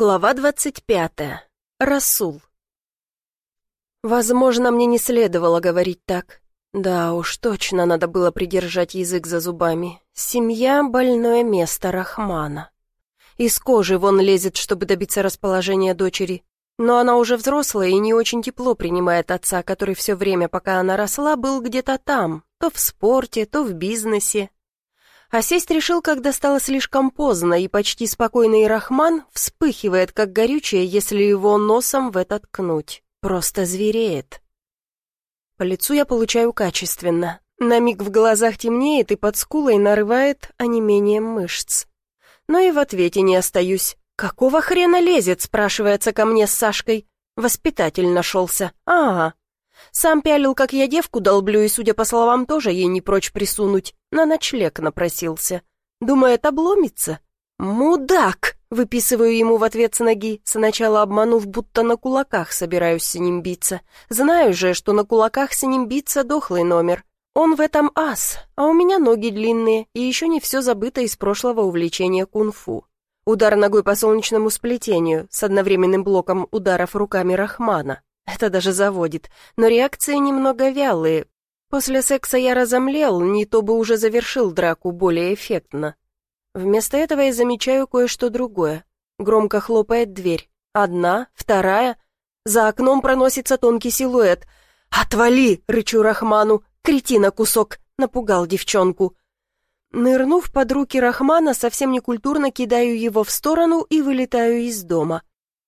Глава двадцать пятая. Расул. Возможно, мне не следовало говорить так. Да уж, точно надо было придержать язык за зубами. Семья — больное место Рахмана. Из кожи вон лезет, чтобы добиться расположения дочери. Но она уже взрослая и не очень тепло принимает отца, который все время, пока она росла, был где-то там, то в спорте, то в бизнесе, а сесть решил, когда стало слишком поздно, и почти спокойный Рахман вспыхивает, как горючее, если его носом в это ткнуть. Просто звереет. По лицу я получаю качественно. На миг в глазах темнеет и под скулой нарывает онемением мышц. Но и в ответе не остаюсь. «Какого хрена лезет?» — спрашивается ко мне с Сашкой. Воспитатель нашелся. «Ага, сам пялил, как я девку долблю, и, судя по словам, тоже ей не прочь присунуть. На ночлег напросился. Думает, обломится? «Мудак!» — выписываю ему в ответ с ноги, сначала обманув, будто на кулаках собираюсь с ним биться. Знаю же, что на кулаках с ним биться дохлый номер. Он в этом ас, а у меня ноги длинные, и еще не все забыто из прошлого увлечения кунг-фу. Удар ногой по солнечному сплетению с одновременным блоком ударов руками Рахмана. Это даже заводит, но реакции немного вялые. После секса я разомлел, не то бы уже завершил драку более эффектно. Вместо этого я замечаю кое-что другое. Громко хлопает дверь. Одна, вторая. За окном проносится тонкий силуэт. «Отвали!» — рычу Рахману. «Кретина кусок!» — напугал девчонку. Нырнув под руки Рахмана, совсем некультурно кидаю его в сторону и вылетаю из дома.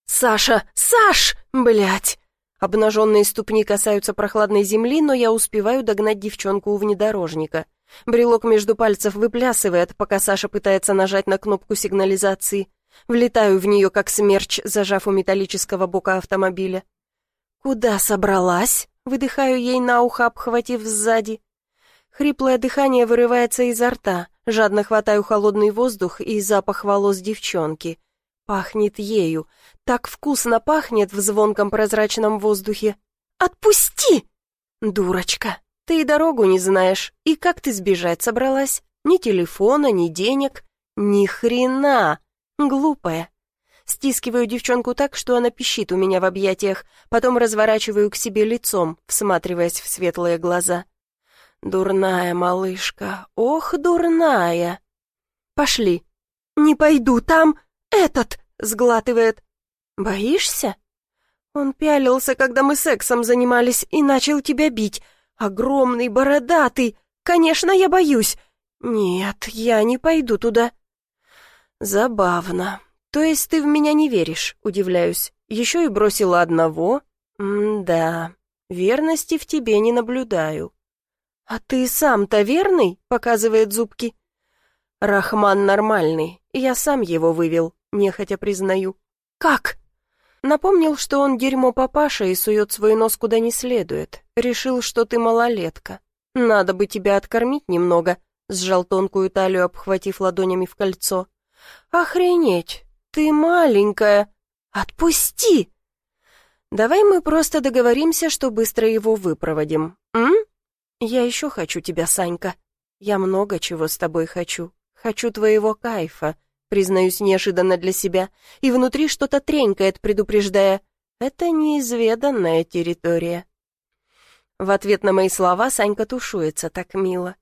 «Саша! Саш! Блядь!» Обнаженные ступни касаются прохладной земли, но я успеваю догнать девчонку у внедорожника. Брелок между пальцев выплясывает, пока Саша пытается нажать на кнопку сигнализации. Влетаю в нее, как смерч, зажав у металлического бока автомобиля. «Куда собралась?» — выдыхаю ей на ухо, обхватив сзади. Хриплое дыхание вырывается изо рта, жадно хватаю холодный воздух и запах волос девчонки — Пахнет ею. Так вкусно пахнет в звонком прозрачном воздухе. «Отпусти!» «Дурочка, ты и дорогу не знаешь. И как ты сбежать собралась? Ни телефона, ни денег. Ни хрена! Глупая!» Стискиваю девчонку так, что она пищит у меня в объятиях, потом разворачиваю к себе лицом, всматриваясь в светлые глаза. «Дурная малышка, ох, дурная!» «Пошли!» «Не пойду, там...» «Этот!» — сглатывает. «Боишься?» «Он пялился, когда мы сексом занимались, и начал тебя бить. Огромный, бородатый. Конечно, я боюсь. Нет, я не пойду туда». «Забавно. То есть ты в меня не веришь?» — удивляюсь. «Еще и бросила одного?» «М-да, верности в тебе не наблюдаю». «А ты сам-то верный?» — показывает зубки. «Рахман нормальный, я сам его вывел нехотя признаю. «Как?» Напомнил, что он дерьмо папаша и сует свой нос куда не следует. Решил, что ты малолетка. Надо бы тебя откормить немного, сжал тонкую талию, обхватив ладонями в кольцо. Охренеть, ты маленькая. Отпусти! Давай мы просто договоримся, что быстро его выпроводим. М? Я еще хочу тебя, Санька. Я много чего с тобой хочу. Хочу твоего кайфа, признаюсь неожиданно для себя, и внутри что-то тренькает, предупреждая «это неизведанная территория». В ответ на мои слова Санька тушуется так мило.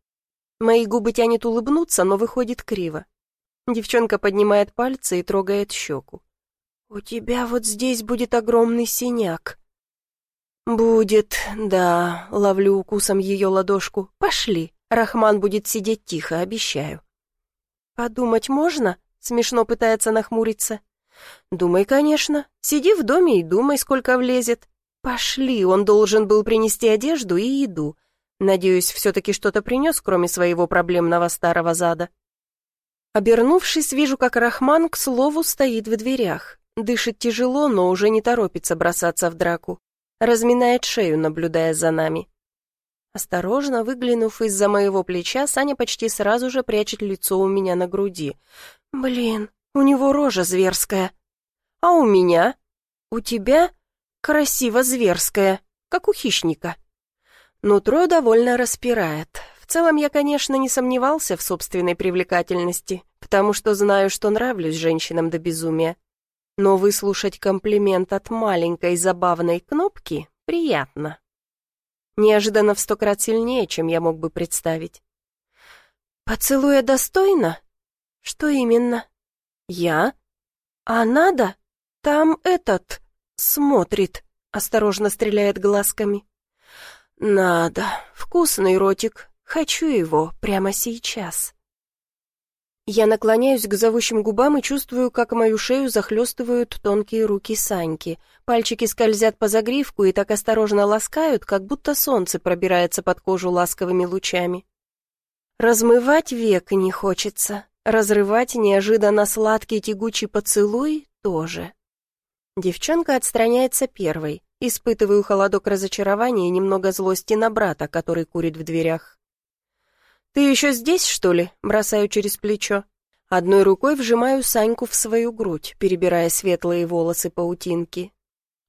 Мои губы тянет улыбнуться, но выходит криво. Девчонка поднимает пальцы и трогает щеку. «У тебя вот здесь будет огромный синяк». «Будет, да», — ловлю укусом ее ладошку. «Пошли, Рахман будет сидеть тихо, обещаю». «Подумать можно?» Смешно пытается нахмуриться. «Думай, конечно. Сиди в доме и думай, сколько влезет. Пошли, он должен был принести одежду и еду. Надеюсь, все-таки что-то принес, кроме своего проблемного старого зада». Обернувшись, вижу, как Рахман, к слову, стоит в дверях. Дышит тяжело, но уже не торопится бросаться в драку. Разминает шею, наблюдая за нами. Осторожно выглянув из-за моего плеча, Саня почти сразу же прячет лицо у меня на груди. «Блин, у него рожа зверская. А у меня? У тебя? Красиво зверская, как у хищника». Нутро довольно распирает. В целом я, конечно, не сомневался в собственной привлекательности, потому что знаю, что нравлюсь женщинам до безумия. Но выслушать комплимент от маленькой забавной кнопки приятно. Неожиданно в сто крат сильнее, чем я мог бы представить. «Поцелуя достойно? Что именно? Я? А надо? Там этот смотрит», — осторожно стреляет глазками. «Надо. Вкусный ротик. Хочу его прямо сейчас». Я наклоняюсь к зовущим губам и чувствую, как мою шею захлестывают тонкие руки Саньки. Пальчики скользят по загривку и так осторожно ласкают, как будто солнце пробирается под кожу ласковыми лучами. Размывать век не хочется, разрывать неожиданно сладкий тягучий поцелуй тоже. Девчонка отстраняется первой. Испытываю холодок разочарования и немного злости на брата, который курит в дверях. «Ты еще здесь, что ли?» — бросаю через плечо. Одной рукой вжимаю Саньку в свою грудь, перебирая светлые волосы паутинки.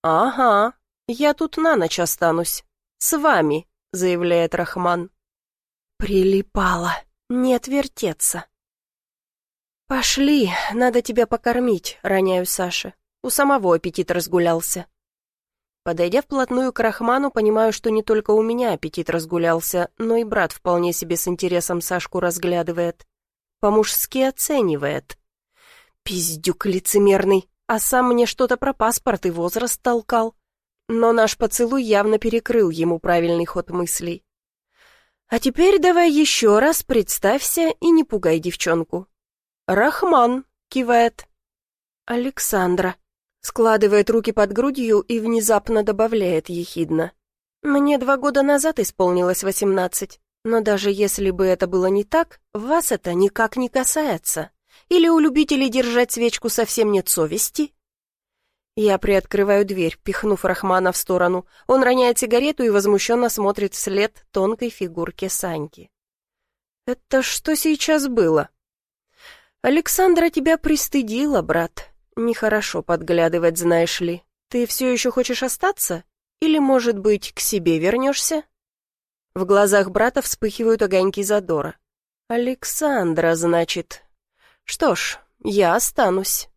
«Ага, я тут на ночь останусь. С вами», — заявляет Рахман. «Прилипала. Не отвертеться». «Пошли, надо тебя покормить», — роняю Саше. У самого аппетит разгулялся. Подойдя вплотную к Рахману, понимаю, что не только у меня аппетит разгулялся, но и брат вполне себе с интересом Сашку разглядывает. По-мужски оценивает. Пиздюк лицемерный, а сам мне что-то про паспорт и возраст толкал. Но наш поцелуй явно перекрыл ему правильный ход мыслей. А теперь давай еще раз представься и не пугай девчонку. Рахман, кивает. Александра. Складывает руки под грудью и внезапно добавляет ехидно. «Мне два года назад исполнилось восемнадцать, но даже если бы это было не так, вас это никак не касается. Или у любителей держать свечку совсем нет совести?» Я приоткрываю дверь, пихнув Рахмана в сторону. Он роняет сигарету и возмущенно смотрит вслед тонкой фигурке Саньки. «Это что сейчас было?» «Александра тебя пристыдила, брат. Нехорошо подглядывать, знаешь ли. Ты все еще хочешь остаться? Или, может быть, к себе вернешься?» В глазах брата вспыхивают огоньки задора. «Александра, значит. Что ж, я останусь».